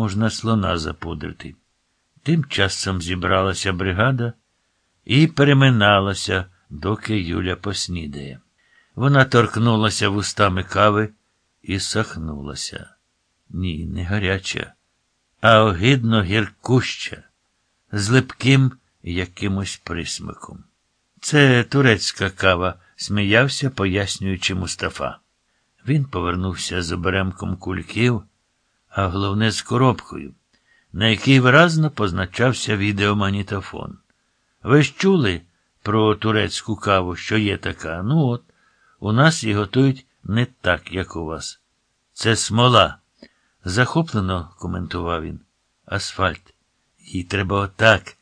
можна слона запудрити. Тим часом зібралася бригада і переминалася, доки Юля поснідає. Вона торкнулася вустами кави і сахнулася. Ні, не гаряча, а огидно гіркуща, з липким якимось присмаком. Це турецька кава, сміявся, пояснюючи Мустафа. Він повернувся з оберемком кульків, а головне з коробкою, на якій виразно позначався відеомагнітофон. Ви ж чули про турецьку каву, що є така? Ну от, у нас її готують не так, як у вас. Це смола. Захоплено коментував він. Асфальт. Їй треба отак,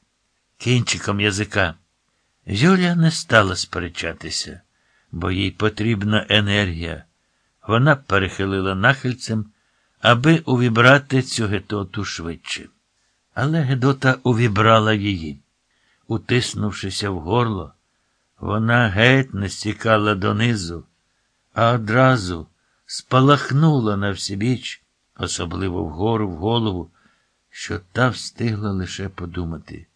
кінчиком язика. Юля не стала сперечатися, бо їй потрібна енергія. Вона перехилила нахильцем, аби увібрати цю гедоту швидше. Але Гедота увібрала її. Утиснувшися в горло, вона геть не стікала донизу, а одразу спалахнула на всібіч, особливо вгору в голову, що та встигла лише подумати.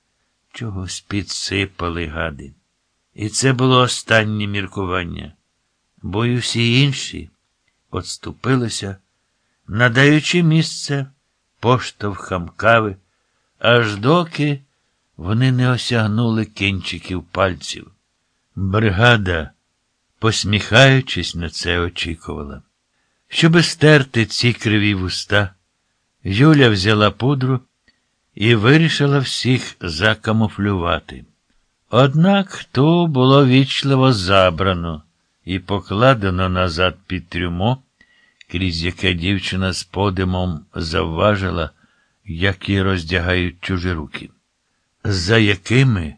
Чогось підсипали гади. І це було останнє міркування, бо й усі інші отступилися, надаючи місце поштовхам кави, аж доки вони не осягнули кінчиків пальців. Бригада, посміхаючись на це, очікувала. Щоби стерти ці криві вуста, Юля взяла пудру і вирішила всіх закамуфлювати. Однак то було вічливо забрано і покладено назад під трюмо, крізь яке дівчина з подимом завважила, як її роздягають чужі руки, за якими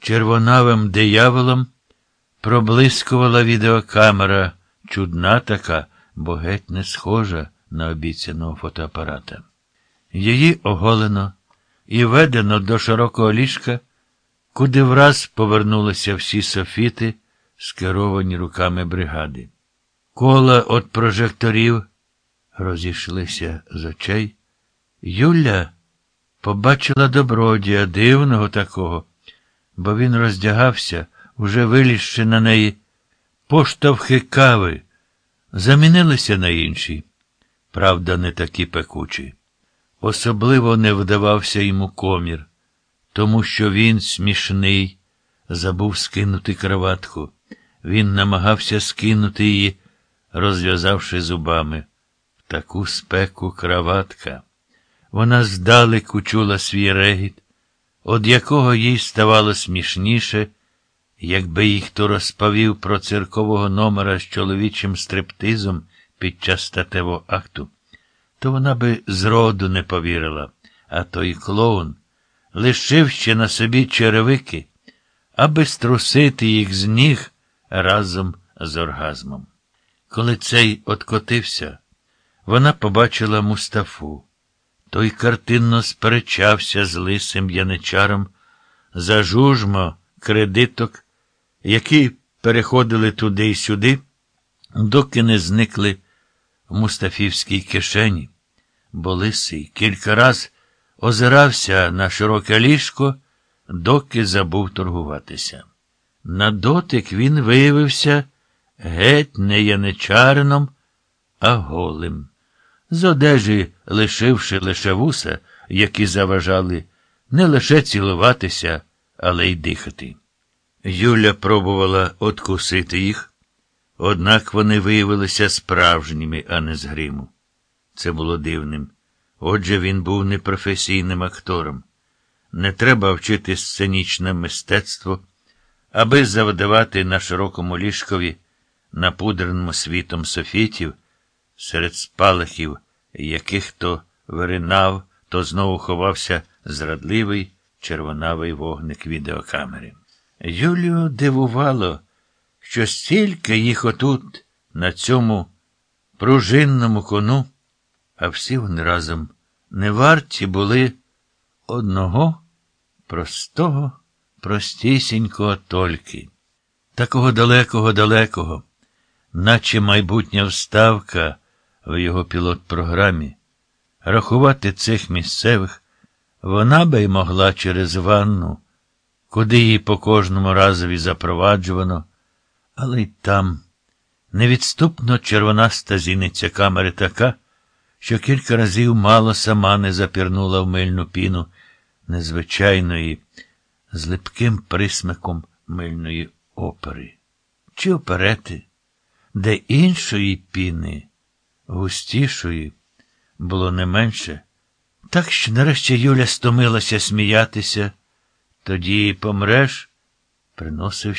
червонавим дияволом проблискувала відеокамера, чудна така, бо геть не схожа на обіцяного фотоапарата. Її оголено і ведено до широкого ліжка, куди враз повернулися всі софіти, скеровані руками бригади. Кола от прожекторів розійшлися з очей. Юля побачила добродія, дивного такого, бо він роздягався, уже вилізши на неї. Поштовхи кави замінилися на інші, правда, не такі пекучі. Особливо не вдавався йому комір, тому що він смішний, забув скинути кроватку. Він намагався скинути її, розв'язавши зубами. В таку спеку краватка. Вона здалеку чула свій регіт, од якого їй ставало смішніше, якби їй хто розповів про циркового номера з чоловічим стриптизом під час статевого акту то вона би зроду не повірила, а той клоун лишив ще на собі черевики, аби струсити їх з ніг разом з оргазмом. Коли цей откотився, вона побачила Мустафу. Той картинно сперечався з лисим яничаром за жужмо кредиток, які переходили туди й сюди, доки не зникли в мустафівській кишені, бо лисий кілька раз озирався на широке ліжко, доки забув торгуватися. На дотик він виявився геть не яничарином, а голим, з одежі лишивши лише вуса, які заважали не лише цілуватися, але й дихати. Юля пробувала откусити їх. Однак вони виявилися справжніми, а не з гриму. Це було дивним. Отже, він був непрофесійним актором. Не треба вчити сценічне мистецтво, аби завдавати на широкому ліжкові, напудреному світом софітів, серед спалахів, яких то виринав, то знову ховався зрадливий червонавий вогник відеокамери. Юлію дивувало що стільки їх отут, на цьому пружинному кону, а всі вони разом не варті були одного простого, простісінького тольки, такого далекого далекого, наче майбутня вставка в його пілот програмі, Рахувати цих місцевих вона би й могла через ванну, куди її по кожному разові запроваджувано, але й там невідступно червонаста зіниця камери така, що кілька разів мало сама не запірнула в мильну піну незвичайної, з липким присмаком мильної опери. Чи оперети, де іншої піни, густішої, було не менше, так що нарешті Юля стомилася сміятися, тоді помреш, приносив